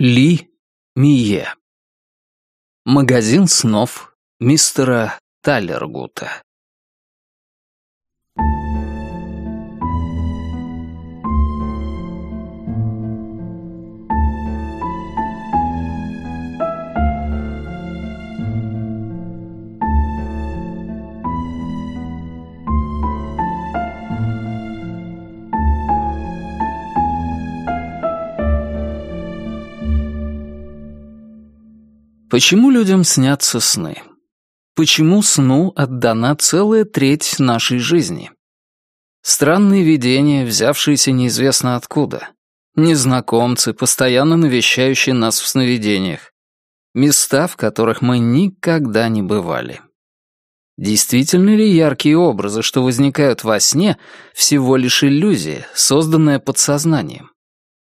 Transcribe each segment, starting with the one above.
Ли Мие. Магазин снов мистера Таллергута. Почему людям снятся сны? Почему сну отдана целая треть нашей жизни? Странные видения, взявшиеся неизвестно откуда. Незнакомцы, постоянно навещающие нас в сновидениях. Места, в которых мы никогда не бывали. Действительно ли яркие образы, что возникают во сне, всего лишь иллюзия, созданная подсознанием?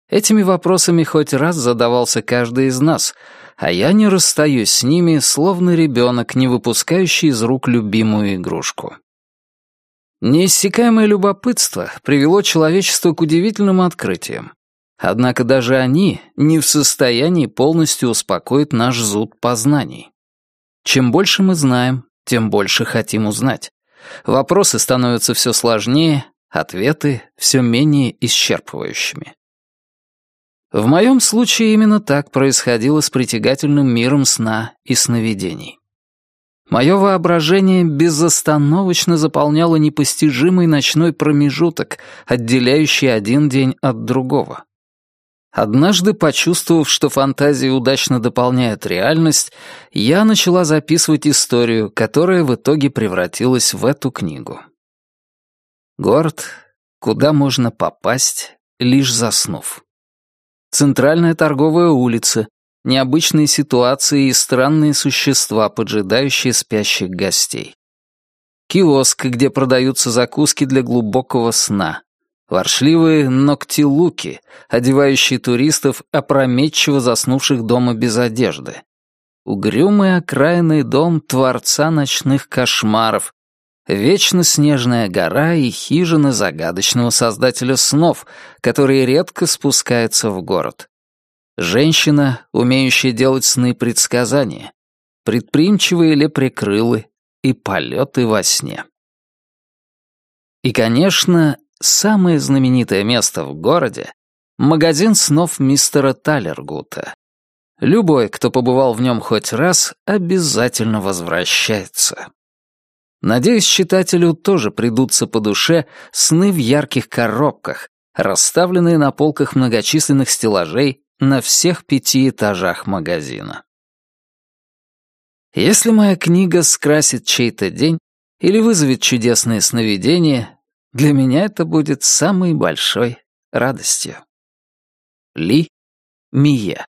Этими вопросами хоть раз задавался каждый из нас — а я не расстаюсь с ними, словно ребенок, не выпускающий из рук любимую игрушку. Неиссякаемое любопытство привело человечество к удивительным открытиям. Однако даже они не в состоянии полностью успокоить наш зуд познаний. Чем больше мы знаем, тем больше хотим узнать. Вопросы становятся все сложнее, ответы все менее исчерпывающими. В моем случае именно так происходило с притягательным миром сна и сновидений. Мое воображение безостановочно заполняло непостижимый ночной промежуток, отделяющий один день от другого. Однажды, почувствовав, что фантазия удачно дополняет реальность, я начала записывать историю, которая в итоге превратилась в эту книгу. Город, куда можно попасть, лишь заснув. Центральная торговая улица, необычные ситуации и странные существа, поджидающие спящих гостей. Киоск, где продаются закуски для глубокого сна. Воршливые ногти-луки, одевающие туристов, опрометчиво заснувших дома без одежды. Угрюмый окраинный дом Творца ночных кошмаров, Вечно снежная гора и хижина загадочного создателя снов, который редко спускается в город. Женщина, умеющая делать сны предсказания, предприимчивые лепрекрылы и полеты во сне. И, конечно, самое знаменитое место в городе — магазин снов мистера Талергута. Любой, кто побывал в нем хоть раз, обязательно возвращается. Надеюсь, читателю тоже придутся по душе сны в ярких коробках, расставленные на полках многочисленных стеллажей на всех пяти этажах магазина. Если моя книга скрасит чей-то день или вызовет чудесные сновидения, для меня это будет самой большой радостью. Ли Мие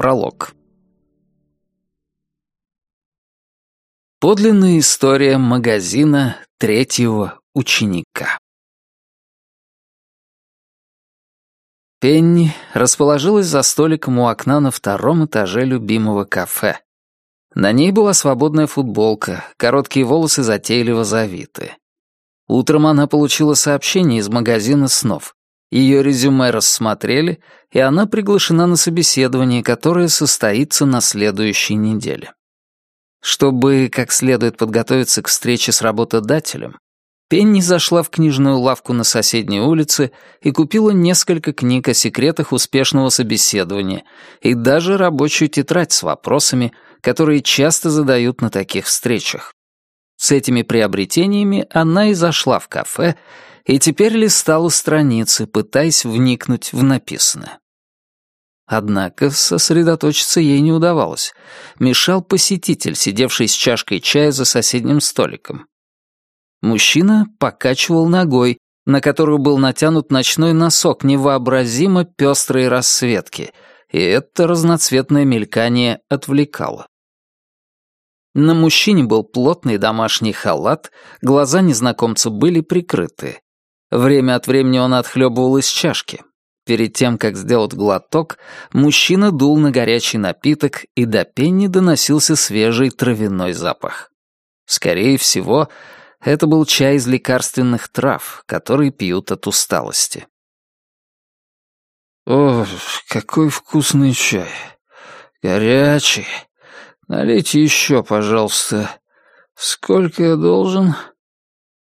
Пролог. Подлинная история магазина третьего ученика. Пенни расположилась за столиком у окна на втором этаже любимого кафе. На ней была свободная футболка, короткие волосы затейливо завиты. Утром она получила сообщение из магазина снов. Ее резюме рассмотрели, и она приглашена на собеседование, которое состоится на следующей неделе. Чтобы как следует подготовиться к встрече с работодателем, Пенни зашла в книжную лавку на соседней улице и купила несколько книг о секретах успешного собеседования и даже рабочую тетрадь с вопросами, которые часто задают на таких встречах. С этими приобретениями она и зашла в кафе и теперь листала страницы, пытаясь вникнуть в написанное. Однако сосредоточиться ей не удавалось. Мешал посетитель, сидевший с чашкой чая за соседним столиком. Мужчина покачивал ногой, на которую был натянут ночной носок невообразимо пестрой расцветки, и это разноцветное мелькание отвлекало. На мужчине был плотный домашний халат, глаза незнакомца были прикрыты. Время от времени он отхлебывал из чашки. Перед тем, как сделать глоток, мужчина дул на горячий напиток, и до Пенни доносился свежий травяной запах. Скорее всего, это был чай из лекарственных трав, который пьют от усталости. «О, какой вкусный чай! Горячий! Налейте еще, пожалуйста. Сколько я должен?»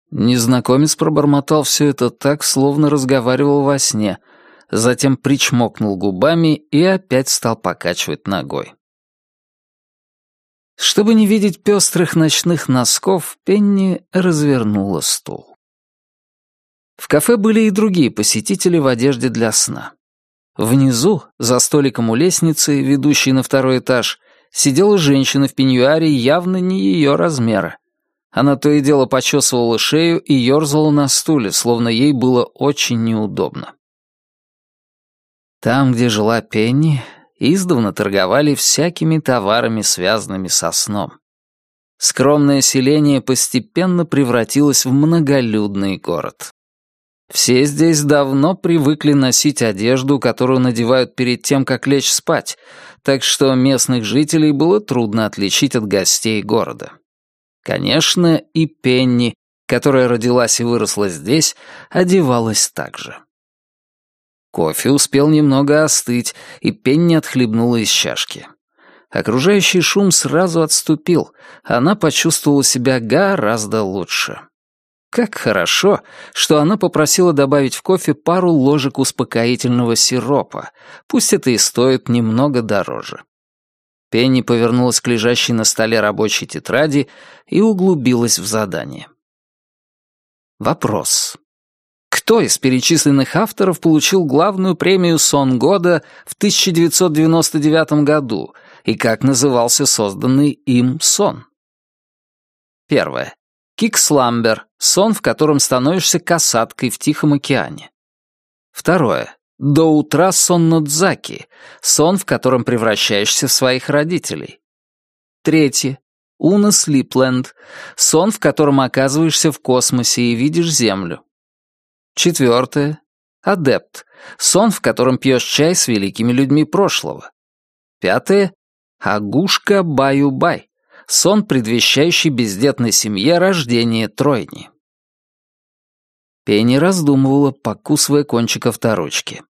Незнакомец пробормотал все это так, словно разговаривал во сне, затем причмокнул губами и опять стал покачивать ногой. Чтобы не видеть пестрых ночных носков, Пенни развернула стул. В кафе были и другие посетители в одежде для сна. Внизу, за столиком у лестницы, ведущей на второй этаж, сидела женщина в пеньюаре явно не ее размера. Она то и дело почесывала шею и ерзала на стуле, словно ей было очень неудобно. Там, где жила Пенни, издавна торговали всякими товарами, связанными со сном. Скромное селение постепенно превратилось в многолюдный город. Все здесь давно привыкли носить одежду, которую надевают перед тем, как лечь спать, так что местных жителей было трудно отличить от гостей города. Конечно, и Пенни, которая родилась и выросла здесь, одевалась так же. Кофе успел немного остыть, и Пенни отхлебнула из чашки. Окружающий шум сразу отступил, она почувствовала себя гораздо лучше. Как хорошо, что она попросила добавить в кофе пару ложек успокоительного сиропа, пусть это и стоит немного дороже. Пенни повернулась к лежащей на столе рабочей тетради и углубилась в задание. Вопрос. Кто из перечисленных авторов получил главную премию «Сон года» в 1999 году и как назывался созданный им сон? Первое. Киксламбер — сон, в котором становишься касаткой в Тихом океане. Второе. До утра сон Нодзаки — сон, в котором превращаешься в своих родителей. Третье. Уна Слипленд — сон, в котором оказываешься в космосе и видишь Землю. Четвертое. Адепт. Сон, в котором пьешь чай с великими людьми прошлого. Пятое. Агушка Баю-Бай. Сон, предвещающий бездетной семье рождение тройни. Пенни раздумывала, покусывая кончик авторучки.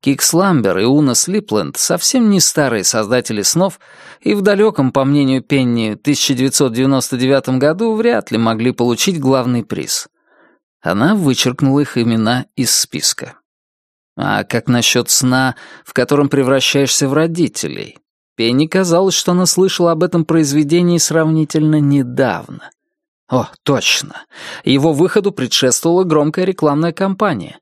Кикс Ламбер и Уна Слипленд совсем не старые создатели снов, и в далеком, по мнению Пенни, 1999 году вряд ли могли получить главный приз — она вычеркнула их имена из списка. А как насчет сна, в котором превращаешься в родителей? Пенни казалось, что она слышала об этом произведении сравнительно недавно. О, точно. Его выходу предшествовала громкая рекламная кампания.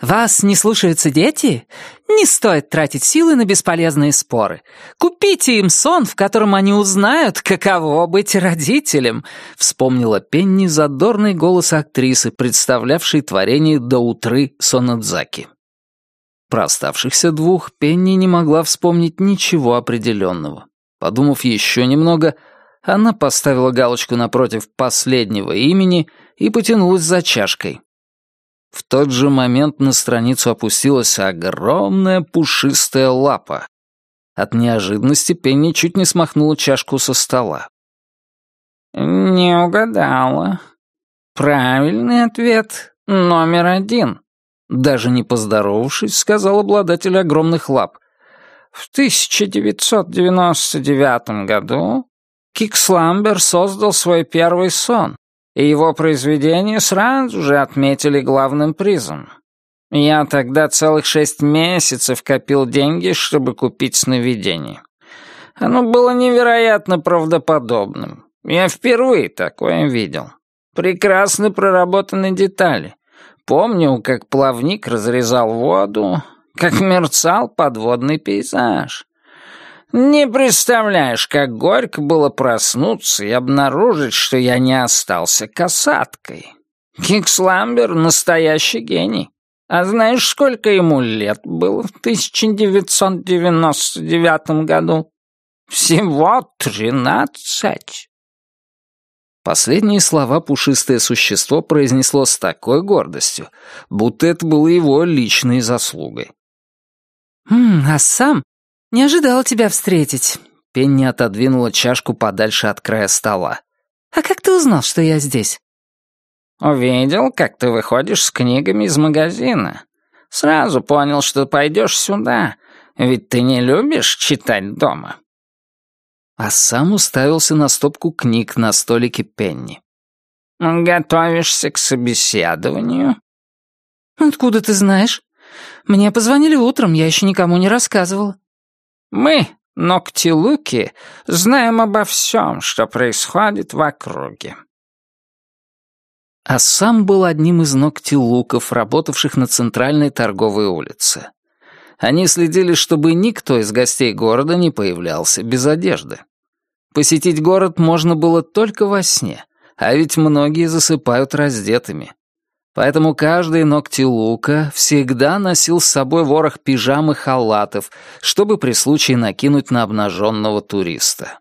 Вас не слушаются дети? Не стоит тратить силы на бесполезные споры. Купите им сон, в котором они узнают, каково быть родителем», — вспомнила Пенни задорный голос актрисы, представлявшей творение до утры Сонадзаки. Про оставшихся двух Пенни не могла вспомнить ничего определенного. Подумав еще немного, она поставила галочку напротив последнего имени и потянулась за чашкой. В тот же момент на страницу опустилась огромная пушистая лапа. От неожиданности Пенни чуть не смахнула чашку со стола. «Не угадала. Правильный ответ номер один», — даже не поздоровавшись, сказал обладатель огромных лап. «В 1999 году Киксламбер создал свой первый сон, и его произведение сразу же отметили главным призом. Я тогда целых шесть месяцев копил деньги, чтобы купить сновидение. Оно было невероятно правдоподобным. Я впервые такое видел. Прекрасно проработаны детали. Помню, как плавник разрезал воду, как мерцал подводный пейзаж. Не представляешь, как горько было проснуться и обнаружить, что я не остался касаткой. Киксламбер — настоящий гений. А знаешь, сколько ему лет было в 1999 году? Всего тринадцать. Последние слова пушистое существо произнесло с такой гордостью, будто это было его личной заслугой. «Ммм, а сам не ожидал тебя встретить». Пенни отодвинула чашку подальше от края стола. «А как ты узнал, что я здесь?» «Увидел, как ты выходишь с книгами из магазина. Сразу понял, что пойдешь сюда, ведь ты не любишь читать дома». А сам уставился на стопку книг на столике Пенни. «Готовишься к собеседованию?» «Откуда ты знаешь? Мне позвонили утром, я еще никому не рассказывала». «Мы, Ноктилуки, знаем обо всем, что происходит в округе». А сам был одним из Ноктилуков, работавших на центральной торговой улице. Они следили, чтобы никто из гостей города не появлялся без одежды. Посетить город можно было только во сне, а ведь многие засыпают раздетыми. Поэтому каждый ногти лука всегда носил с собой ворох пижам и халатов, чтобы при случае накинуть на обнаженного туриста.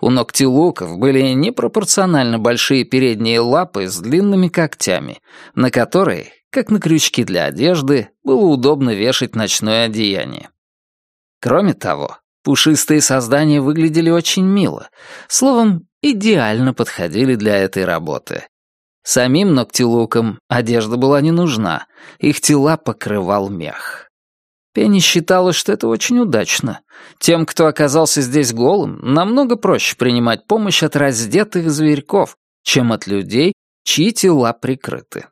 У ногтилуков были непропорционально большие передние лапы с длинными когтями, на которые, как на крючки для одежды, было удобно вешать ночное одеяние. Кроме того, пушистые создания выглядели очень мило, словом, идеально подходили для этой работы. Самим ногтилукам одежда была не нужна, их тела покрывал мех. Пенни считала, что это очень удачно. Тем, кто оказался здесь голым, намного проще принимать помощь от раздетых зверьков, чем от людей, чьи тела прикрыты.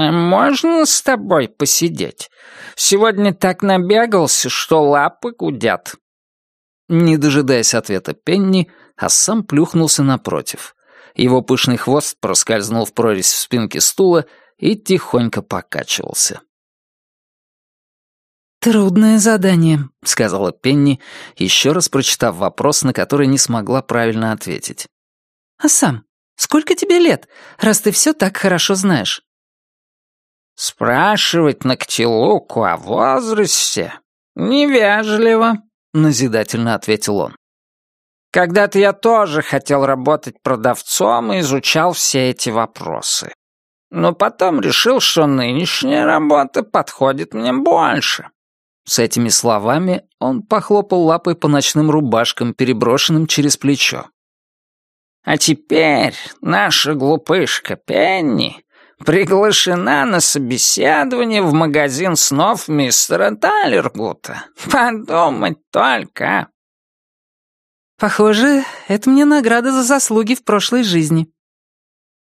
«А «Можно с тобой посидеть? Сегодня так набегался, что лапы гудят». Не дожидаясь ответа Пенни, а сам плюхнулся напротив. Его пышный хвост проскользнул в прорезь в спинке стула и тихонько покачивался. «Трудное задание», — сказала Пенни, еще раз прочитав вопрос, на который не смогла правильно ответить. «А сам, сколько тебе лет, раз ты все так хорошо знаешь?» «Спрашивать Ногтилуку о возрасте невежливо», — назидательно ответил он. «Когда-то я тоже хотел работать продавцом и изучал все эти вопросы. Но потом решил, что нынешняя работа подходит мне больше». С этими словами он похлопал лапой по ночным рубашкам, переброшенным через плечо. «А теперь наша глупышка Пенни приглашена на собеседование в магазин снов мистера Талергута. Подумать только!» «Похоже, это мне награда за заслуги в прошлой жизни».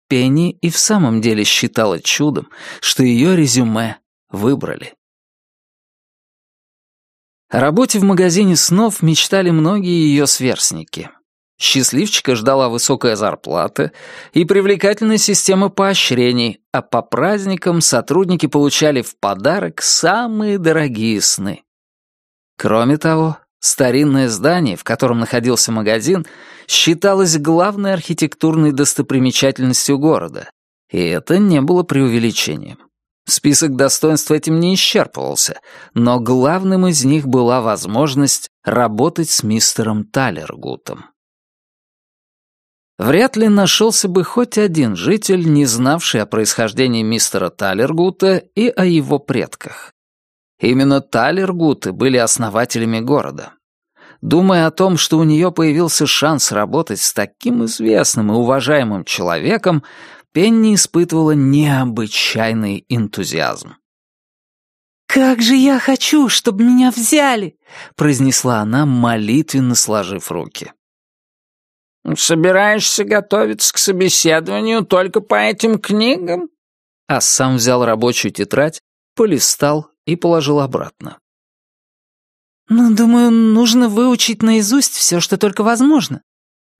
Пенни и в самом деле считала чудом, что ее резюме выбрали. О работе в магазине снов мечтали многие ее сверстники. Счастливчика ждала высокая зарплата и привлекательная система поощрений, а по праздникам сотрудники получали в подарок самые дорогие сны. Кроме того, старинное здание, в котором находился магазин, считалось главной архитектурной достопримечательностью города, и это не было преувеличением. Список достоинств этим не исчерпывался, но главным из них была возможность работать с мистером Талергутом. Вряд ли нашелся бы хоть один житель, не знавший о происхождении мистера Талергута и о его предках. Именно Талергуты были основателями города. Думая о том, что у нее появился шанс работать с таким известным и уважаемым человеком, Пенни испытывала необычайный энтузиазм. «Как же я хочу, чтобы меня взяли!» — произнесла она, молитвенно сложив руки. «Собираешься готовиться к собеседованию только по этим книгам?» А сам взял рабочую тетрадь, полистал и положил обратно. «Ну, думаю, нужно выучить наизусть все, что только возможно.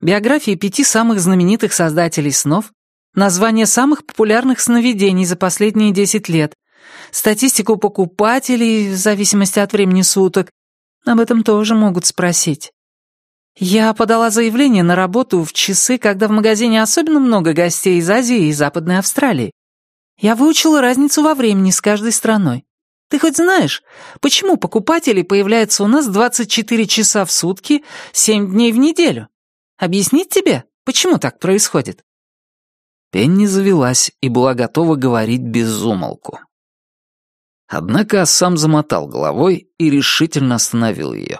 Биографии пяти самых знаменитых создателей снов, названия самых популярных сновидений за последние десять лет, статистику покупателей в зависимости от времени суток. Об этом тоже могут спросить. Я подала заявление на работу в часы, когда в магазине особенно много гостей из Азии и Западной Австралии. Я выучила разницу во времени с каждой страной. Ты хоть знаешь, почему покупатели появляются у нас 24 часа в сутки, 7 дней в неделю? Объяснить тебе? Почему так происходит?» Пенни завелась и была готова говорить без умолку. Однако сам замотал головой и решительно остановил ее.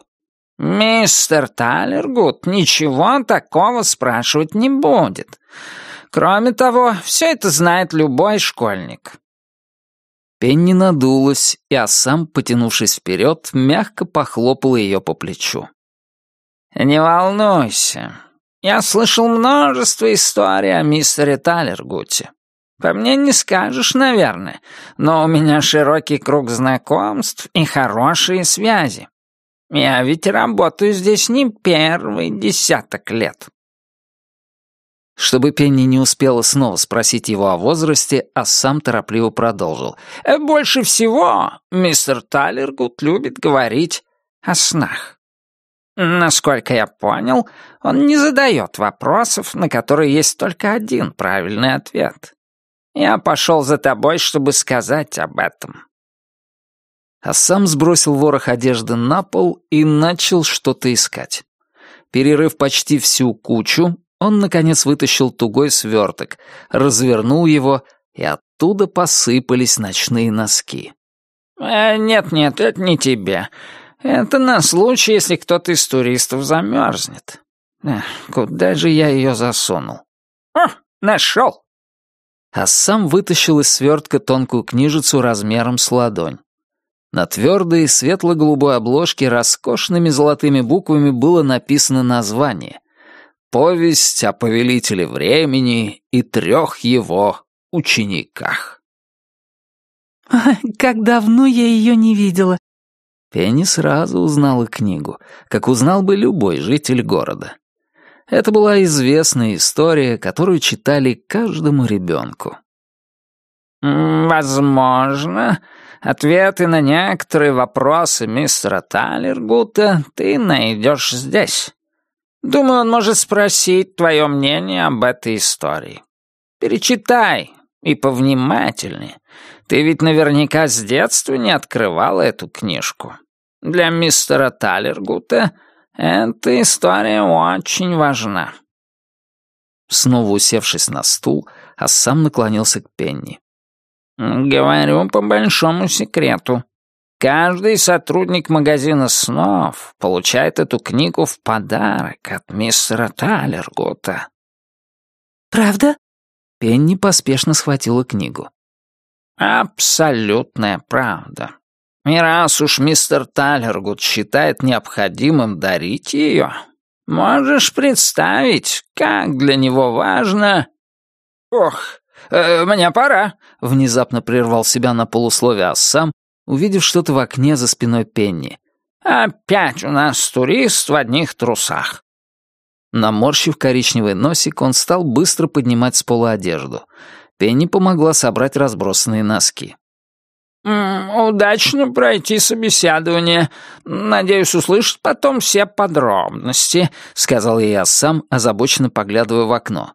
«Мистер Талергут ничего такого спрашивать не будет. Кроме того, все это знает любой школьник». Пенни надулась, и Ассам, потянувшись вперед, мягко похлопал ее по плечу. «Не волнуйся. Я слышал множество историй о мистере Талергуте. По мне не скажешь, наверное, но у меня широкий круг знакомств и хорошие связи. Я ведь работаю здесь не первый десяток лет». Чтобы Пенни не успела снова спросить его о возрасте, а сам торопливо продолжил. «Э, «Больше всего мистер Талергут любит говорить о снах. Насколько я понял, он не задает вопросов, на которые есть только один правильный ответ. Я пошел за тобой, чтобы сказать об этом а сам сбросил ворох одежды на пол и начал что-то искать. Перерыв почти всю кучу, он, наконец, вытащил тугой сверток, развернул его, и оттуда посыпались ночные носки. «Э, «Нет-нет, это не тебе. Это на случай, если кто-то из туристов замерзнет. Эх, куда же я ее засунул? О, нашел!» А сам вытащил из свертка тонкую книжицу размером с ладонь. На твердой светло-голубой обложке роскошными золотыми буквами было написано название «Повесть о повелителе времени и трех его учениках». «Как давно я ее не видела!» Пенни сразу узнала книгу, как узнал бы любой житель города. Это была известная история, которую читали каждому ребенку. «Возможно, ответы на некоторые вопросы мистера Талергута ты найдешь здесь. Думаю, он может спросить твое мнение об этой истории. Перечитай и повнимательнее. Ты ведь наверняка с детства не открывала эту книжку. Для мистера Талергута эта история очень важна». Снова усевшись на стул, а сам наклонился к Пенни. «Говорю по большому секрету. Каждый сотрудник магазина снов получает эту книгу в подарок от мистера Талергута». «Правда?» Пенни поспешно схватила книгу. «Абсолютная правда. И раз уж мистер Талергут считает необходимым дарить ее, можешь представить, как для него важно...» «Ох, э, мне пора», — внезапно прервал себя на полусловие Ассам, увидев что-то в окне за спиной Пенни. «Опять у нас турист в одних трусах». Наморщив коричневый носик, он стал быстро поднимать с пола одежду. Пенни помогла собрать разбросанные носки. «Удачно пройти собеседование. Надеюсь услышать потом все подробности», — сказал я сам, озабоченно поглядывая в окно.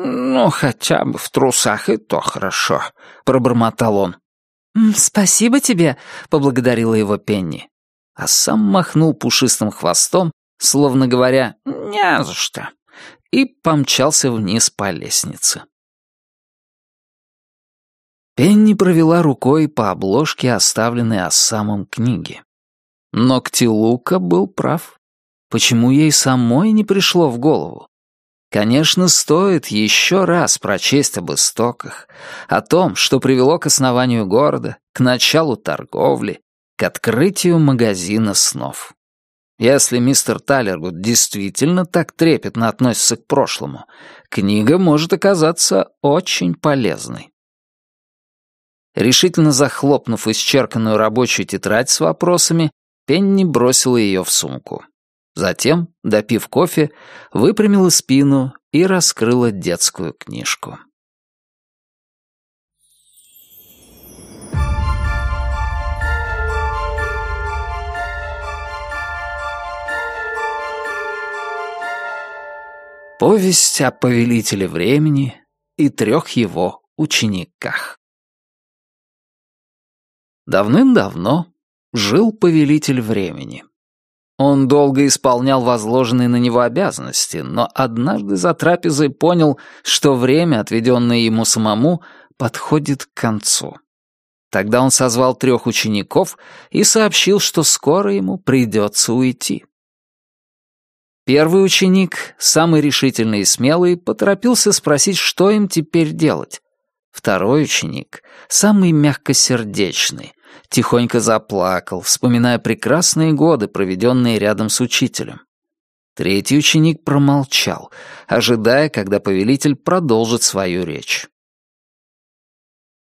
«Ну, хотя бы в трусах и то хорошо», — пробормотал он. «Спасибо тебе», — поблагодарила его Пенни. А сам махнул пушистым хвостом, словно говоря «не за что», и помчался вниз по лестнице. Пенни провела рукой по обложке, оставленной Ассамом книги. Но Ктилука был прав. Почему ей самой не пришло в голову? Конечно, стоит еще раз прочесть об истоках, о том, что привело к основанию города, к началу торговли, к открытию магазина снов. Если мистер Талергуд действительно так трепетно относится к прошлому, книга может оказаться очень полезной. Решительно захлопнув исчерканную рабочую тетрадь с вопросами, Пенни бросила ее в сумку. Затем, допив кофе, выпрямила спину и раскрыла детскую книжку. Повесть о повелителе времени и трех его учениках. Давным-давно жил повелитель времени. Он долго исполнял возложенные на него обязанности, но однажды за трапезой понял, что время, отведенное ему самому, подходит к концу. Тогда он созвал трех учеников и сообщил, что скоро ему придется уйти. Первый ученик, самый решительный и смелый, поторопился спросить, что им теперь делать. Второй ученик, самый мягкосердечный, тихонько заплакал, вспоминая прекрасные годы, проведенные рядом с учителем. Третий ученик промолчал, ожидая, когда повелитель продолжит свою речь.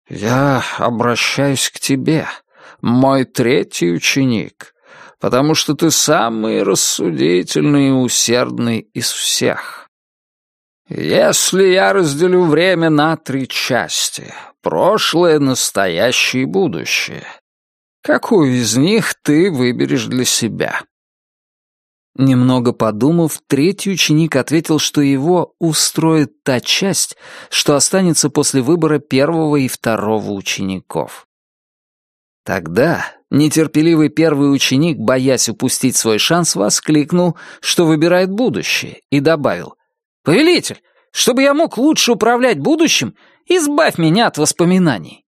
«Я обращаюсь к тебе, мой третий ученик, потому что ты самый рассудительный и усердный из всех. Если я разделю время на три части — прошлое, настоящее и будущее Какую из них ты выберешь для себя?» Немного подумав, третий ученик ответил, что его устроит та часть, что останется после выбора первого и второго учеников. Тогда нетерпеливый первый ученик, боясь упустить свой шанс, воскликнул, что выбирает будущее, и добавил «Повелитель, чтобы я мог лучше управлять будущим, избавь меня от воспоминаний».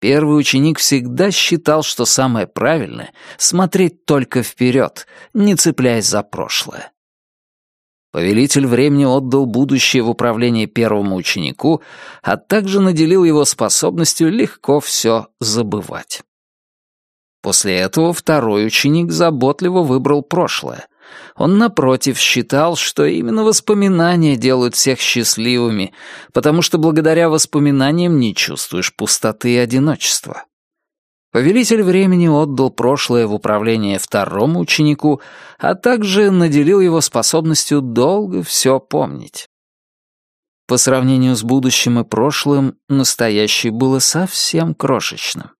Первый ученик всегда считал, что самое правильное — смотреть только вперед, не цепляясь за прошлое. Повелитель времени отдал будущее в управление первому ученику, а также наделил его способностью легко все забывать. После этого второй ученик заботливо выбрал прошлое, он, напротив, считал, что именно воспоминания делают всех счастливыми, потому что благодаря воспоминаниям не чувствуешь пустоты и одиночества. Повелитель времени отдал прошлое в управление второму ученику, а также наделил его способностью долго все помнить. По сравнению с будущим и прошлым, настоящее было совсем крошечным.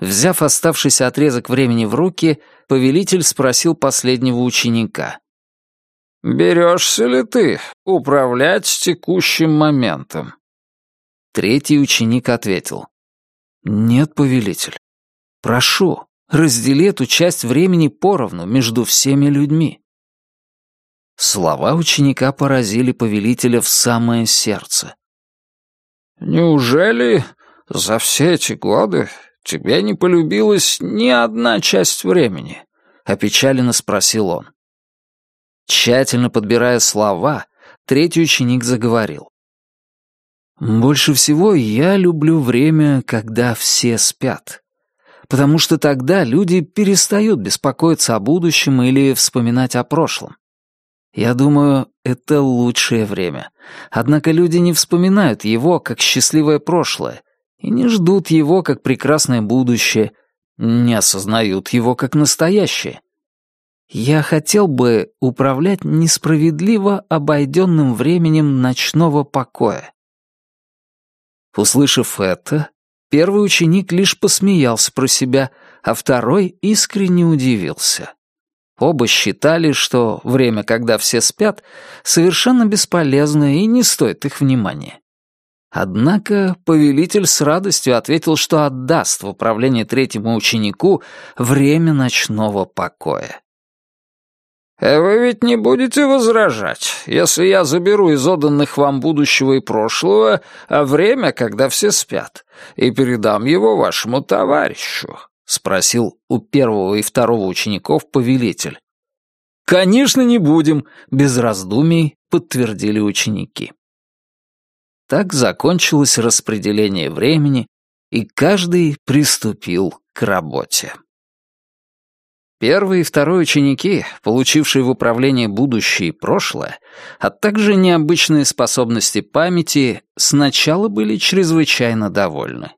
Взяв оставшийся отрезок времени в руки, повелитель спросил последнего ученика. «Берешься ли ты управлять текущим моментом?» Третий ученик ответил. «Нет, повелитель. Прошу, раздели эту часть времени поровну между всеми людьми». Слова ученика поразили повелителя в самое сердце. «Неужели за все эти годы «Тебе не полюбилась ни одна часть времени?» — опечаленно спросил он. Тщательно подбирая слова, третий ученик заговорил. «Больше всего я люблю время, когда все спят. Потому что тогда люди перестают беспокоиться о будущем или вспоминать о прошлом. Я думаю, это лучшее время. Однако люди не вспоминают его как счастливое прошлое и не ждут его как прекрасное будущее, не осознают его как настоящее. Я хотел бы управлять несправедливо обойденным временем ночного покоя. Услышав это, первый ученик лишь посмеялся про себя, а второй искренне удивился. Оба считали, что время, когда все спят, совершенно бесполезно и не стоит их внимания. Однако повелитель с радостью ответил, что отдаст в управление третьему ученику время ночного покоя. «Э, «Вы ведь не будете возражать, если я заберу из отданных вам будущего и прошлого а время, когда все спят, и передам его вашему товарищу?» — спросил у первого и второго учеников повелитель. «Конечно, не будем», — без раздумий подтвердили ученики. Так закончилось распределение времени, и каждый приступил к работе. Первый и второй ученики, получившие в управление будущее и прошлое, а также необычные способности памяти, сначала были чрезвычайно довольны.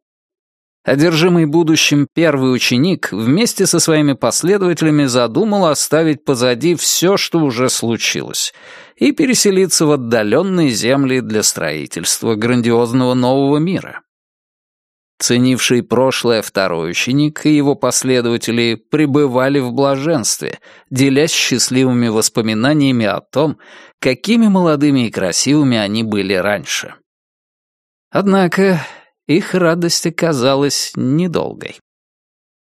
Одержимый будущим первый ученик вместе со своими последователями задумал оставить позади все, что уже случилось, и переселиться в отдаленные земли для строительства грандиозного нового мира. Ценивший прошлое второй ученик и его последователи пребывали в блаженстве, делясь счастливыми воспоминаниями о том, какими молодыми и красивыми они были раньше. Однако их радость оказалась недолгой.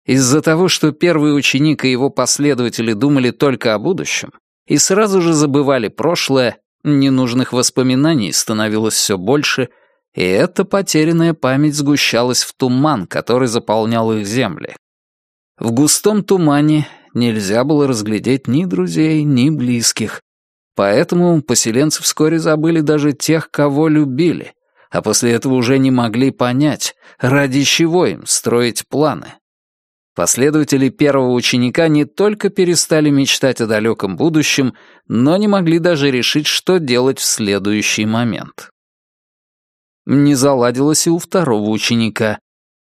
Из-за того, что первый ученик и его последователи думали только о будущем и сразу же забывали прошлое, ненужных воспоминаний становилось все больше, и эта потерянная память сгущалась в туман, который заполнял их земли. В густом тумане нельзя было разглядеть ни друзей, ни близких, поэтому поселенцы вскоре забыли даже тех, кого любили, а после этого уже не могли понять, ради чего им строить планы. Последователи первого ученика не только перестали мечтать о далеком будущем, но не могли даже решить, что делать в следующий момент. Не заладилось и у второго ученика.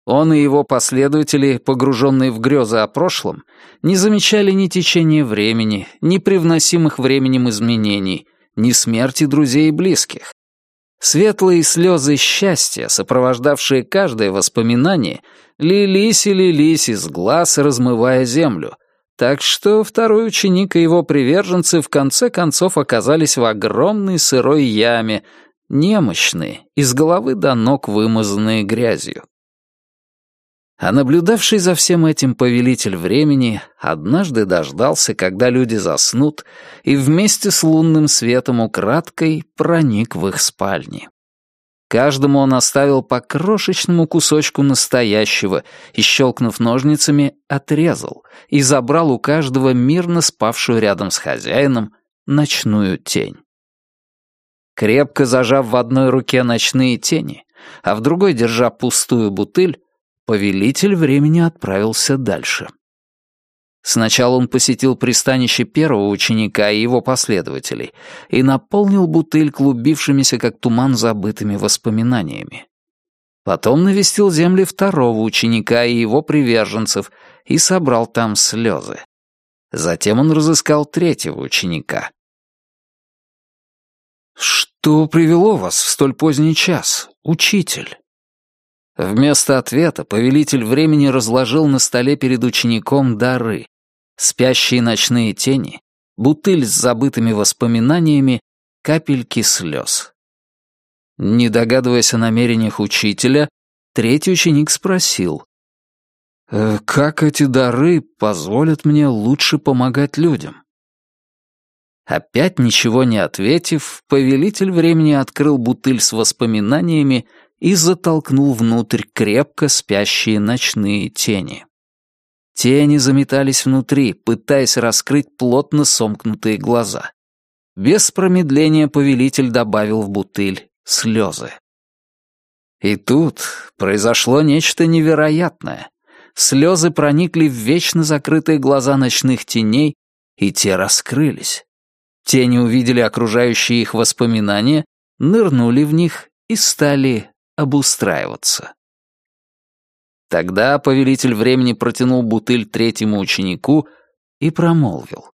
Он и его последователи, погруженные в грезы о прошлом, не замечали ни течения времени, ни привносимых временем изменений, ни смерти друзей и близких. Светлые слезы счастья, сопровождавшие каждое воспоминание, лились и лились из глаз, размывая землю. Так что второй ученик и его приверженцы в конце концов оказались в огромной сырой яме, немощные, из головы до ног вымазанные грязью. А наблюдавший за всем этим повелитель времени однажды дождался, когда люди заснут, и вместе с лунным светом украдкой проник в их спальни. Каждому он оставил по крошечному кусочку настоящего и, щелкнув ножницами, отрезал и забрал у каждого мирно спавшую рядом с хозяином ночную тень. Крепко зажав в одной руке ночные тени, а в другой держа пустую бутыль, повелитель времени отправился дальше. Сначала он посетил пристанище первого ученика и его последователей и наполнил бутыль клубившимися, как туман, забытыми воспоминаниями. Потом навестил земли второго ученика и его приверженцев и собрал там слезы. Затем он разыскал третьего ученика. «Что привело вас в столь поздний час, учитель?» Вместо ответа повелитель времени разложил на столе перед учеником дары, спящие ночные тени, бутыль с забытыми воспоминаниями, капельки слез. Не догадываясь о намерениях учителя, третий ученик спросил, «Э, «Как эти дары позволят мне лучше помогать людям?» Опять ничего не ответив, повелитель времени открыл бутыль с воспоминаниями и затолкнул внутрь крепко спящие ночные тени. Тени заметались внутри, пытаясь раскрыть плотно сомкнутые глаза. Без промедления повелитель добавил в бутыль слезы. И тут произошло нечто невероятное. Слезы проникли в вечно закрытые глаза ночных теней, и те раскрылись. Тени увидели окружающие их воспоминания, нырнули в них и стали обустраиваться. Тогда повелитель времени протянул бутыль третьему ученику и промолвил.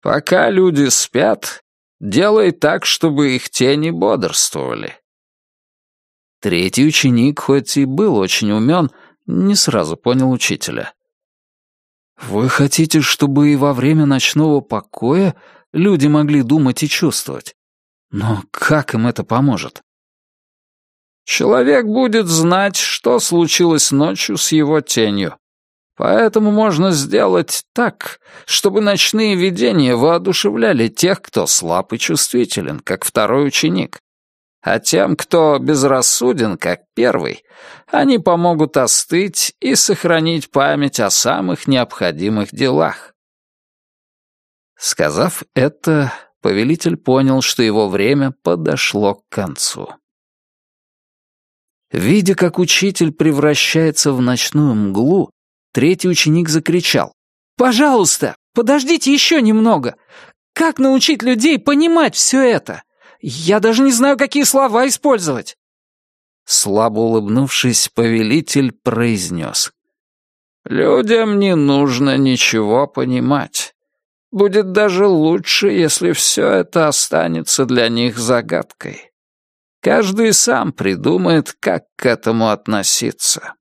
«Пока люди спят, делай так, чтобы их тени бодрствовали». Третий ученик, хоть и был очень умен, не сразу понял учителя. «Вы хотите, чтобы и во время ночного покоя люди могли думать и чувствовать? Но как им это поможет?» Человек будет знать, что случилось ночью с его тенью. Поэтому можно сделать так, чтобы ночные видения воодушевляли тех, кто слаб и чувствителен, как второй ученик. А тем, кто безрассуден, как первый, они помогут остыть и сохранить память о самых необходимых делах. Сказав это, повелитель понял, что его время подошло к концу. Видя, как учитель превращается в ночную мглу, третий ученик закричал. «Пожалуйста, подождите еще немного! Как научить людей понимать все это? Я даже не знаю, какие слова использовать!» Слабо улыбнувшись, повелитель произнес. «Людям не нужно ничего понимать. Будет даже лучше, если все это останется для них загадкой. Каждый сам придумает, как к этому относиться.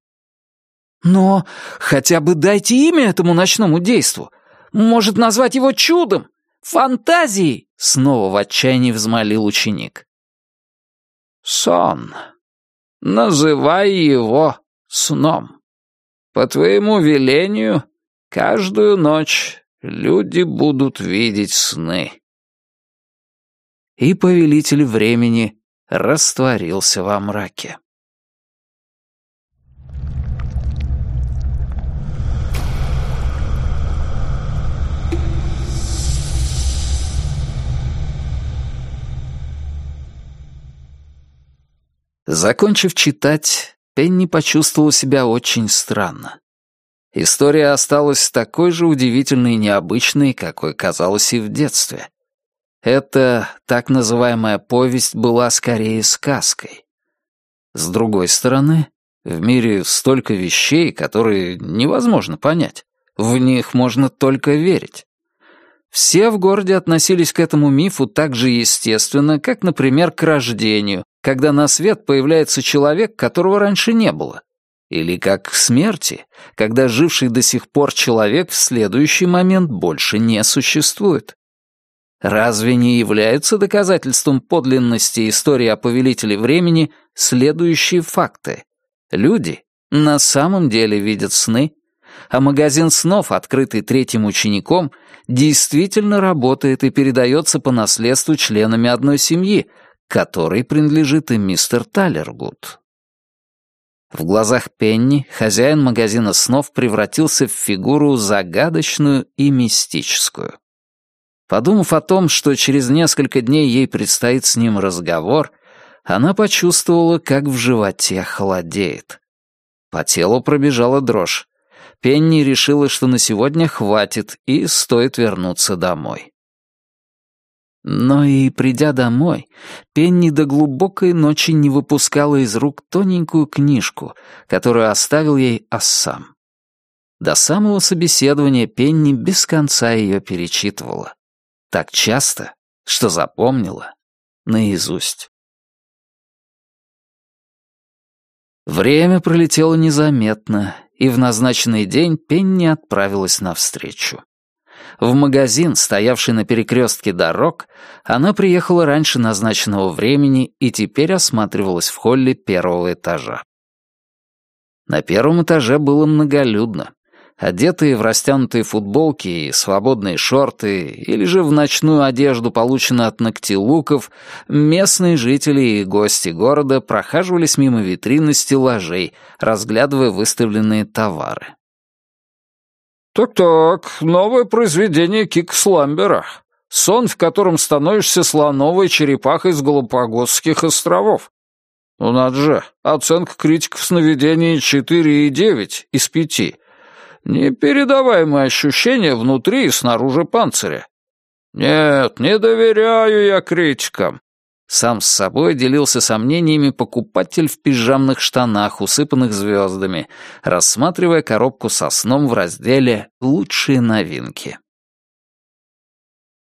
Но хотя бы дайте имя этому ночному действу. Может, назвать его чудом? Фантазией? Снова в отчаянии взмолил ученик. Сон. Называй его сном. по твоему велению, каждую ночь люди будут видеть сны». И повелитель времени растворился во мраке. Закончив читать, Пенни почувствовала себя очень странно. История осталась такой же удивительной и необычной, какой казалась и в детстве. Эта так называемая повесть была скорее сказкой. С другой стороны, в мире столько вещей, которые невозможно понять. В них можно только верить. Все в городе относились к этому мифу так же естественно, как, например, к рождению, когда на свет появляется человек, которого раньше не было. Или как к смерти, когда живший до сих пор человек в следующий момент больше не существует. Разве не являются доказательством подлинности истории о повелителе времени следующие факты? Люди на самом деле видят сны, а магазин снов, открытый третьим учеником, действительно работает и передается по наследству членами одной семьи, которой принадлежит и мистер Талергуд. В глазах Пенни хозяин магазина снов превратился в фигуру загадочную и мистическую. Подумав о том, что через несколько дней ей предстоит с ним разговор, она почувствовала, как в животе холодеет. По телу пробежала дрожь. Пенни решила, что на сегодня хватит и стоит вернуться домой. Но и придя домой, Пенни до глубокой ночи не выпускала из рук тоненькую книжку, которую оставил ей Ассам. До самого собеседования Пенни без конца ее перечитывала. Так часто, что запомнила наизусть. Время пролетело незаметно, и в назначенный день Пенни отправилась навстречу. В магазин, стоявший на перекрестке дорог, она приехала раньше назначенного времени и теперь осматривалась в холле первого этажа. На первом этаже было многолюдно. Одетые в растянутые футболки и свободные шорты, или же в ночную одежду, полученную от ногтилуков, местные жители и гости города прохаживались мимо витрины стеллажей, разглядывая выставленные товары. «Так-так, новое произведение Кик Сламбера. Сон, в котором становишься слоновой черепахой с Галапагосских островов. Ну надо же, оценка критиков сновидений 4,9 из 5. Непередаваемое ощущение внутри и снаружи панциря. Нет, не доверяю я критикам. Сам с собой делился сомнениями покупатель в пижамных штанах, усыпанных звездами, рассматривая коробку со сном в разделе «Лучшие новинки».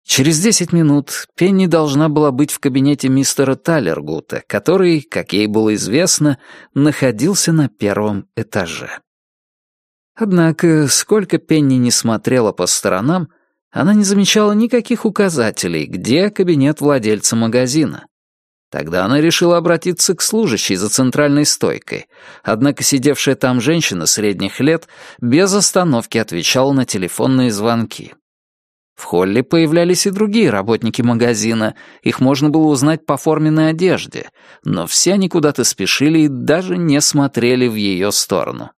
Через десять минут Пенни должна была быть в кабинете мистера Талергута, который, как ей было известно, находился на первом этаже. Однако, сколько Пенни не смотрела по сторонам, она не замечала никаких указателей, где кабинет владельца магазина. Тогда она решила обратиться к служащей за центральной стойкой, однако сидевшая там женщина средних лет без остановки отвечала на телефонные звонки. В холле появлялись и другие работники магазина, их можно было узнать по форменной одежде, но все они куда-то спешили и даже не смотрели в ее сторону.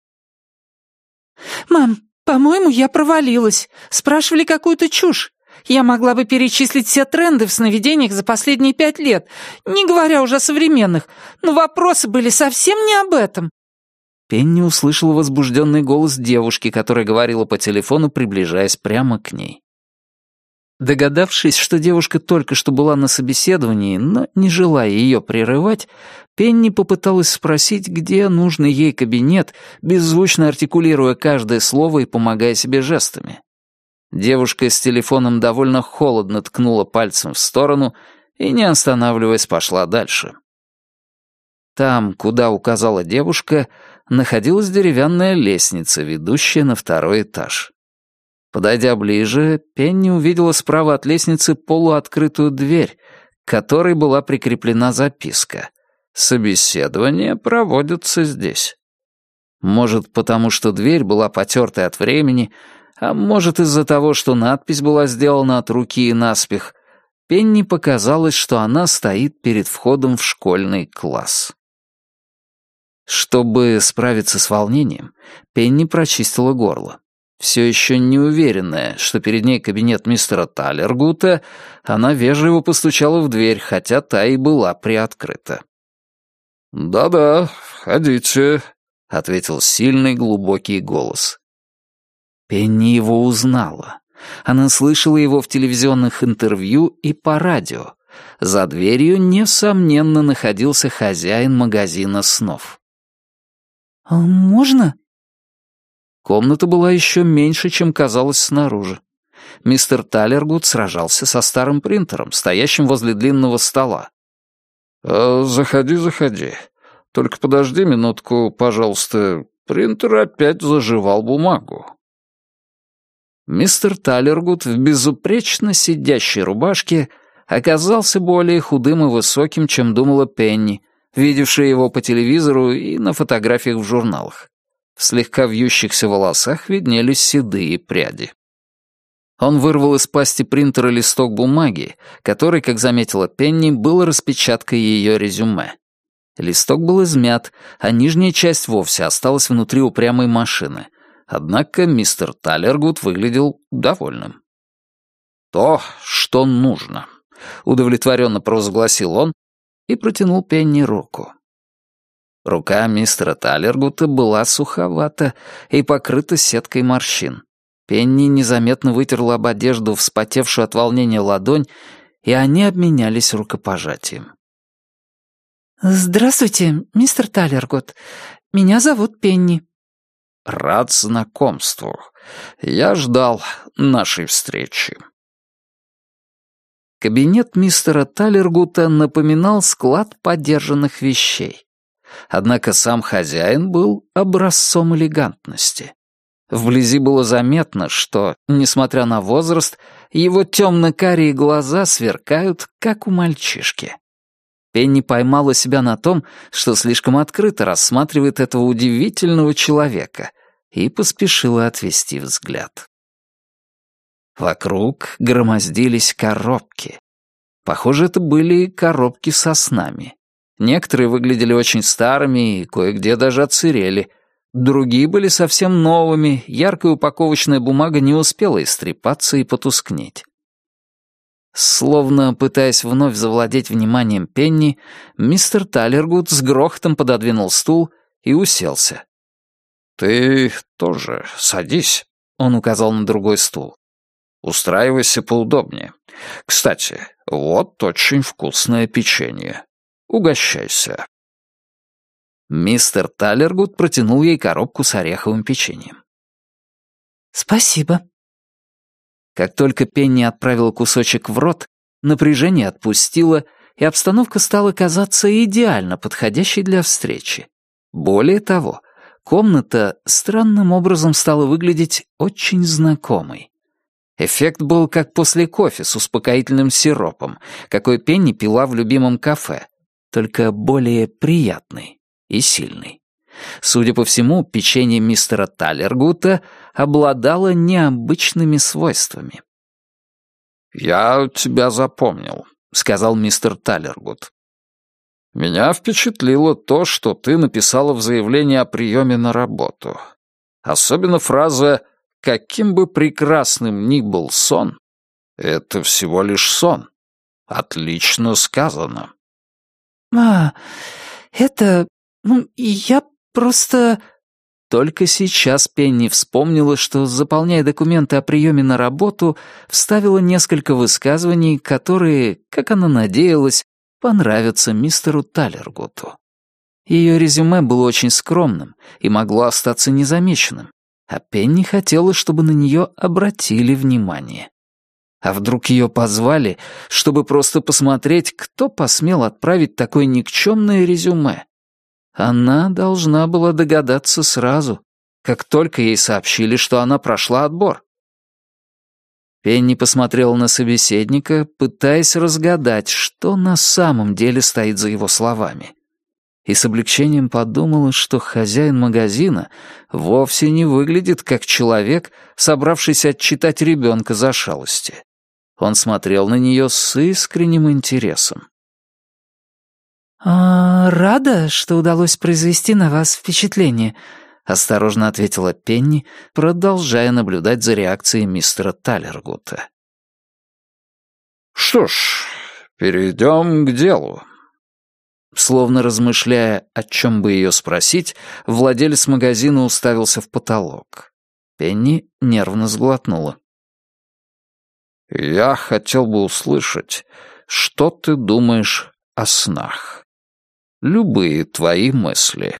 «Мам, «По-моему, я провалилась. Спрашивали какую-то чушь. Я могла бы перечислить все тренды в сновидениях за последние пять лет, не говоря уже о современных, но вопросы были совсем не об этом». Пенни услышала возбужденный голос девушки, которая говорила по телефону, приближаясь прямо к ней. Догадавшись, что девушка только что была на собеседовании, но не желая ее прерывать, Пенни попыталась спросить, где нужный ей кабинет, беззвучно артикулируя каждое слово и помогая себе жестами. Девушка с телефоном довольно холодно ткнула пальцем в сторону и, не останавливаясь, пошла дальше. Там, куда указала девушка, находилась деревянная лестница, ведущая на второй этаж. Подойдя ближе, Пенни увидела справа от лестницы полуоткрытую дверь, к которой была прикреплена записка. «Собеседование проводится здесь». Может, потому что дверь была потертой от времени, а может, из-за того, что надпись была сделана от руки и наспех, Пенни показалось, что она стоит перед входом в школьный класс. Чтобы справиться с волнением, Пенни прочистила горло. Все еще не уверенная, что перед ней кабинет мистера Талергута, она вежливо постучала в дверь, хотя та и была приоткрыта. «Да-да, входите», — ответил сильный глубокий голос. Пенни его узнала. Она слышала его в телевизионных интервью и по радио. За дверью, несомненно, находился хозяин магазина снов. «А «Можно?» Комната была еще меньше, чем казалось снаружи. Мистер Талергуд сражался со старым принтером, стоящим возле длинного стола. «Э, «Заходи, заходи. Только подожди минутку, пожалуйста. Принтер опять заживал бумагу». Мистер Талергуд в безупречно сидящей рубашке оказался более худым и высоким, чем думала Пенни, видевшая его по телевизору и на фотографиях в журналах. В слегка вьющихся волосах виднелись седые пряди. Он вырвал из пасти принтера листок бумаги, который, как заметила Пенни, был распечаткой ее резюме. Листок был измят, а нижняя часть вовсе осталась внутри упрямой машины. Однако мистер Талергуд выглядел довольным. «То, что нужно», — удовлетворенно провозгласил он и протянул Пенни руку. Рука мистера Талергута была суховата и покрыта сеткой морщин. Пенни незаметно вытерла об одежду вспотевшую от волнения ладонь, и они обменялись рукопожатием. «Здравствуйте, мистер Талергут. Меня зовут Пенни». «Рад знакомству. Я ждал нашей встречи». Кабинет мистера Талергута напоминал склад подержанных вещей. Однако сам хозяин был образцом элегантности. Вблизи было заметно, что, несмотря на возраст, его темно-карие глаза сверкают, как у мальчишки. Пенни поймала себя на том, что слишком открыто рассматривает этого удивительного человека, и поспешила отвести взгляд. Вокруг громоздились коробки. Похоже, это были коробки со снами. Некоторые выглядели очень старыми и кое-где даже отсырели. Другие были совсем новыми, яркая упаковочная бумага не успела истрепаться и потускнеть. Словно пытаясь вновь завладеть вниманием Пенни, мистер Талергуд с грохотом пододвинул стул и уселся. «Ты тоже садись», — он указал на другой стул. «Устраивайся поудобнее. Кстати, вот очень вкусное печенье. Угощайся». Мистер Талергуд протянул ей коробку с ореховым печеньем. «Спасибо». Как только Пенни отправила кусочек в рот, напряжение отпустило, и обстановка стала казаться идеально подходящей для встречи. Более того, комната странным образом стала выглядеть очень знакомой. Эффект был как после кофе с успокоительным сиропом, какой Пенни пила в любимом кафе, только более приятный и сильный. Судя по всему, печенье мистера Талергута обладало необычными свойствами. «Я тебя запомнил», — сказал мистер Талергут. «Меня впечатлило то, что ты написала в заявлении о приеме на работу. Особенно фраза «каким бы прекрасным ни был сон, это всего лишь сон». Отлично сказано. «А, это... ну, я просто...» Только сейчас Пенни вспомнила, что, заполняя документы о приеме на работу, вставила несколько высказываний, которые, как она надеялась, понравятся мистеру Талергуту. Ее резюме было очень скромным и могло остаться незамеченным, а Пенни хотела, чтобы на нее обратили внимание. А вдруг ее позвали, чтобы просто посмотреть, кто посмел отправить такое никчемное резюме? Она должна была догадаться сразу, как только ей сообщили, что она прошла отбор. Пенни посмотрела на собеседника, пытаясь разгадать, что на самом деле стоит за его словами. и с облегчением подумала, что хозяин магазина вовсе не выглядит как человек, собравшийся отчитать ребенка за шалости. Он смотрел на нее с искренним интересом. «А, «Рада, что удалось произвести на вас впечатление», — осторожно ответила Пенни, продолжая наблюдать за реакцией мистера Талергута. «Что ж, перейдем к делу», Словно размышляя, о чем бы ее спросить, владелец магазина уставился в потолок. Пенни нервно сглотнула. «Я хотел бы услышать, что ты думаешь о снах. Любые твои мысли».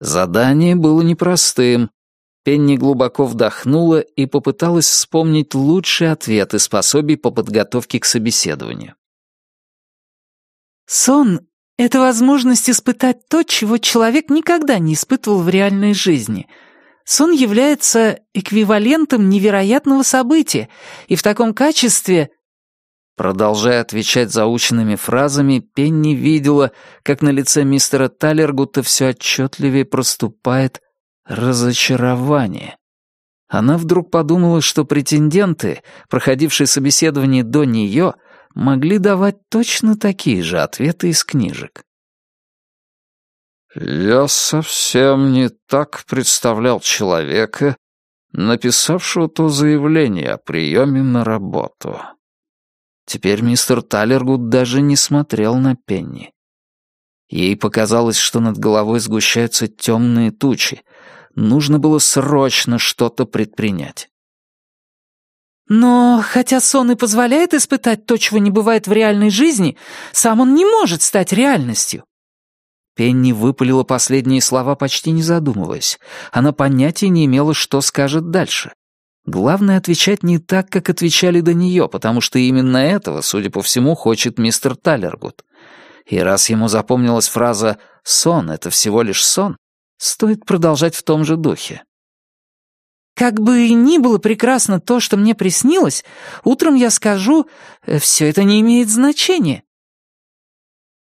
Задание было непростым. Пенни глубоко вдохнула и попыталась вспомнить лучшие ответы способий по подготовке к собеседованию. Сон — это возможность испытать то, чего человек никогда не испытывал в реальной жизни. Сон является эквивалентом невероятного события, и в таком качестве... Продолжая отвечать заученными фразами, Пенни видела, как на лице мистера Талергута все отчетливее проступает разочарование. Она вдруг подумала, что претенденты, проходившие собеседование до нее, — могли давать точно такие же ответы из книжек. «Я совсем не так представлял человека, написавшего то заявление о приеме на работу». Теперь мистер Талергуд даже не смотрел на Пенни. Ей показалось, что над головой сгущаются темные тучи. Нужно было срочно что-то предпринять. Но хотя сон и позволяет испытать то, чего не бывает в реальной жизни, сам он не может стать реальностью. Пенни выпалила последние слова, почти не задумываясь. Она понятия не имела, что скажет дальше. Главное отвечать не так, как отвечали до нее, потому что именно этого, судя по всему, хочет мистер Таллергуд. И раз ему запомнилась фраза «сон — это всего лишь сон», стоит продолжать в том же духе. Как бы ни было прекрасно то, что мне приснилось, утром я скажу, э, все это не имеет значения».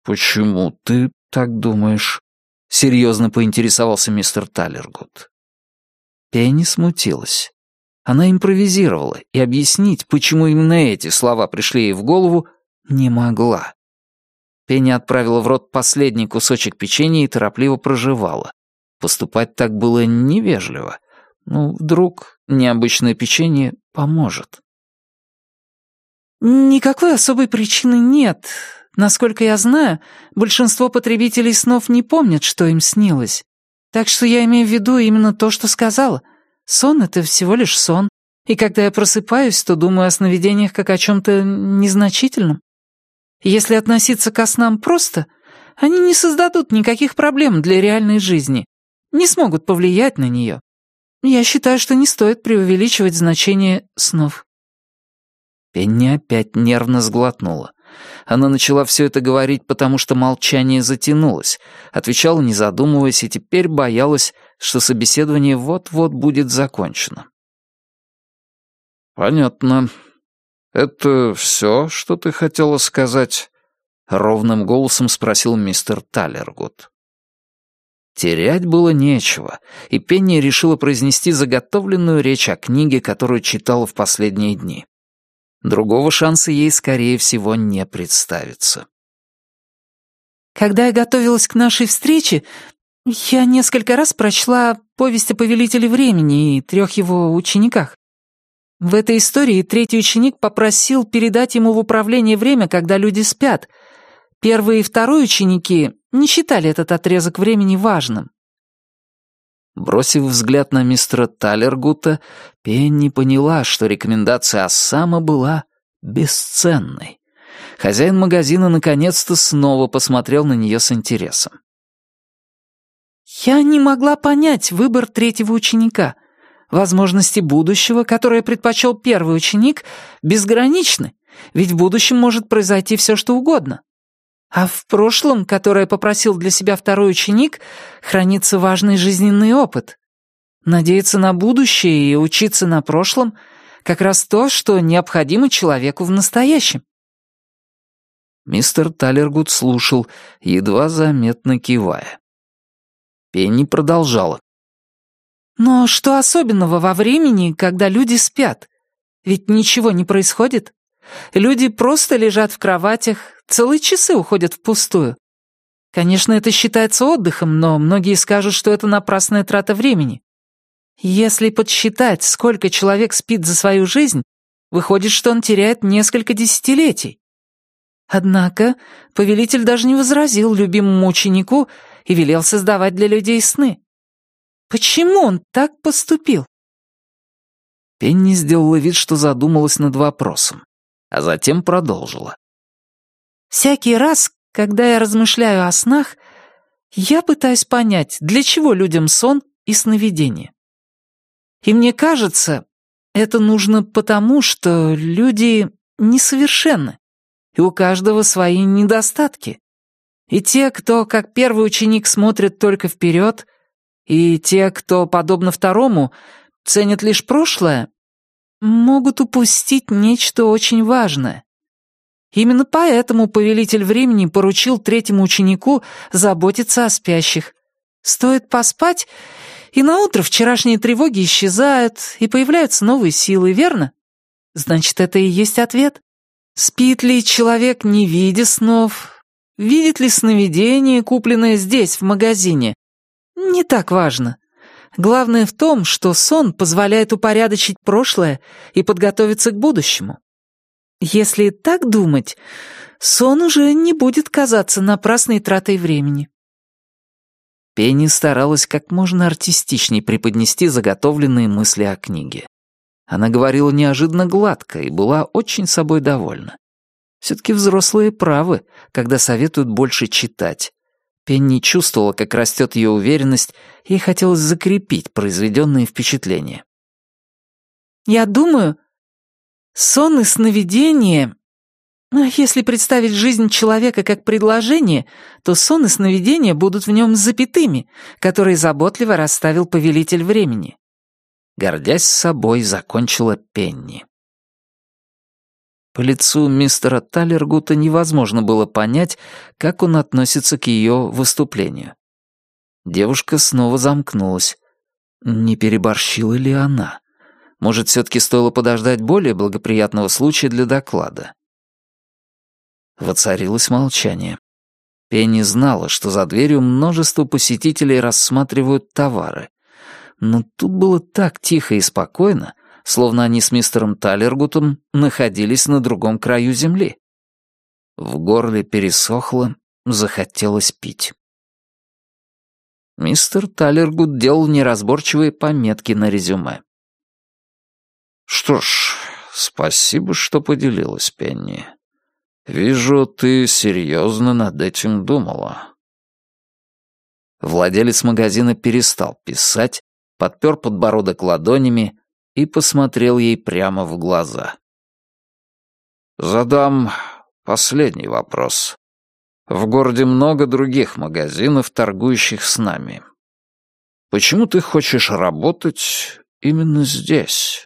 «Почему ты так думаешь?» — серьезно поинтересовался мистер Таллергуд. Пенни смутилась. Она импровизировала, и объяснить, почему именно эти слова пришли ей в голову, не могла. Пенни отправила в рот последний кусочек печенья и торопливо проживала. Поступать так было невежливо — ну, вдруг необычное печенье поможет. Никакой особой причины нет. Насколько я знаю, большинство потребителей снов не помнят, что им снилось. Так что я имею в виду именно то, что сказала. Сон — это всего лишь сон. И когда я просыпаюсь, то думаю о сновидениях как о чем-то незначительном. Если относиться ко снам просто, они не создадут никаких проблем для реальной жизни, не смогут повлиять на нее. Я считаю, что не стоит преувеличивать значение снов». Пенни опять нервно сглотнула. Она начала все это говорить, потому что молчание затянулось, отвечала не задумываясь и теперь боялась, что собеседование вот-вот будет закончено. «Понятно. Это все, что ты хотела сказать?» — ровным голосом спросил мистер Таллергуд. Терять было нечего, и Пенни решила произнести заготовленную речь о книге, которую читала в последние дни. Другого шанса ей, скорее всего, не представится. «Когда я готовилась к нашей встрече, я несколько раз прочла повесть о Повелителе Времени и трех его учениках. В этой истории третий ученик попросил передать ему в управление время, когда люди спят. Первый и второй ученики не считали этот отрезок времени важным. Бросив взгляд на мистера Талергута, Пенни поняла, что рекомендация Ассама была бесценной. Хозяин магазина наконец-то снова посмотрел на нее с интересом. «Я не могла понять выбор третьего ученика. Возможности будущего, которое предпочел первый ученик, безграничны, ведь в будущем может произойти все, что угодно. А в прошлом, которое попросил для себя второй ученик, хранится важный жизненный опыт. Надеяться на будущее и учиться на прошлом — как раз то, что необходимо человеку в настоящем. Мистер Талергуд слушал, едва заметно кивая. Пенни продолжала. «Но что особенного во времени, когда люди спят? Ведь ничего не происходит. Люди просто лежат в кроватях, целые часы уходят впустую. Конечно, это считается отдыхом, но многие скажут, что это напрасная трата времени. Если подсчитать, сколько человек спит за свою жизнь, выходит, что он теряет несколько десятилетий. Однако повелитель даже не возразил любимому ученику и велел создавать для людей сны. Почему он так поступил? Пенни сделала вид, что задумалась над вопросом, а затем продолжила. «Всякий раз, когда я размышляю о снах, я пытаюсь понять, для чего людям сон и сновидение. И мне кажется, это нужно потому, что люди несовершенны, и у каждого свои недостатки. И те, кто, как первый ученик, смотрят только вперед, и те, кто, подобно второму, ценят лишь прошлое, могут упустить нечто очень важное. Именно поэтому повелитель времени поручил третьему ученику заботиться о спящих. Стоит поспать, и наутро вчерашние тревоги исчезают, и появляются новые силы, верно? Значит, это и есть ответ. Спит ли человек, не видя снов? Видит ли сновидение, купленное здесь, в магазине? Не так важно. Главное в том, что сон позволяет упорядочить прошлое и подготовиться к будущему. Если так думать, сон уже не будет казаться напрасной тратой времени. Пенни старалась как можно артистичней преподнести заготовленные мысли о книге. Она говорила неожиданно гладко и была очень собой довольна. Все-таки взрослые правы, когда советуют больше читать. Пенни чувствовала, как растет ее уверенность, и ей хотелось закрепить произведенные впечатления. «Я думаю, сон и сновидение... Ну, если представить жизнь человека как предложение, то сон и сновидение будут в нем запятыми, которые заботливо расставил повелитель времени гордясь собой, закончила Пенни. По лицу мистера Таллергута невозможно было понять, как он относится к ее выступлению. Девушка снова замкнулась. Не переборщила ли она? Может, все-таки стоило подождать более благоприятного случая для доклада? Воцарилось молчание. Пенни знала, что за дверью множество посетителей рассматривают товары но тут было так тихо и спокойно, словно они с мистером Талергутом находились на другом краю земли. В горле пересохло, захотелось пить. Мистер Талергут делал неразборчивые пометки на резюме. «Что ж, спасибо, что поделилась, Пенни. Вижу, ты серьезно над этим думала». Владелец магазина перестал писать, подпер подбородок ладонями и посмотрел ей прямо в глаза. «Задам последний вопрос. В городе много других магазинов, торгующих с нами. Почему ты хочешь работать именно здесь?»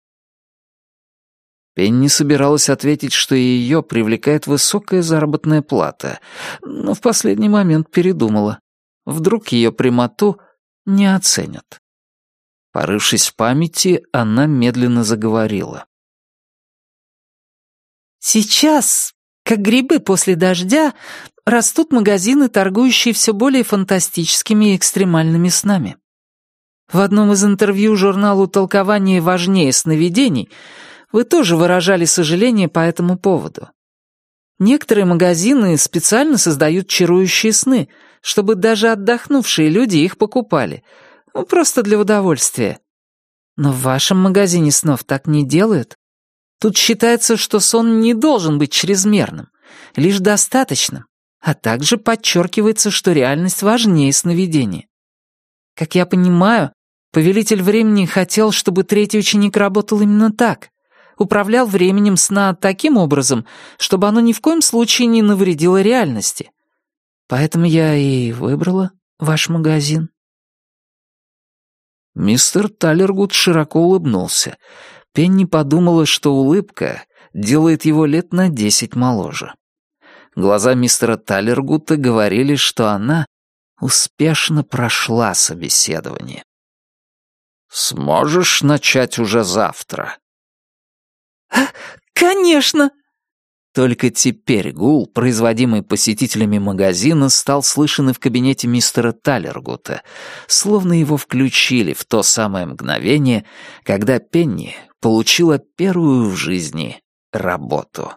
Пенни собиралась ответить, что ее привлекает высокая заработная плата, но в последний момент передумала. Вдруг ее прямоту не оценят. Порывшись в памяти, она медленно заговорила. «Сейчас, как грибы после дождя, растут магазины, торгующие все более фантастическими и экстремальными снами. В одном из интервью журналу «Толкование важнее сновидений» вы тоже выражали сожаление по этому поводу. Некоторые магазины специально создают чарующие сны, чтобы даже отдохнувшие люди их покупали — просто для удовольствия. Но в вашем магазине снов так не делают. Тут считается, что сон не должен быть чрезмерным, лишь достаточным, а также подчеркивается, что реальность важнее сновидения. Как я понимаю, повелитель времени хотел, чтобы третий ученик работал именно так, управлял временем сна таким образом, чтобы оно ни в коем случае не навредило реальности. Поэтому я и выбрала ваш магазин. Мистер Талергуд широко улыбнулся. Пенни подумала, что улыбка делает его лет на десять моложе. Глаза мистера Талергута говорили, что она успешно прошла собеседование. «Сможешь начать уже завтра?» «Конечно!» Только теперь гул, производимый посетителями магазина, стал слышен и в кабинете мистера Талергута, словно его включили в то самое мгновение, когда Пенни получила первую в жизни работу.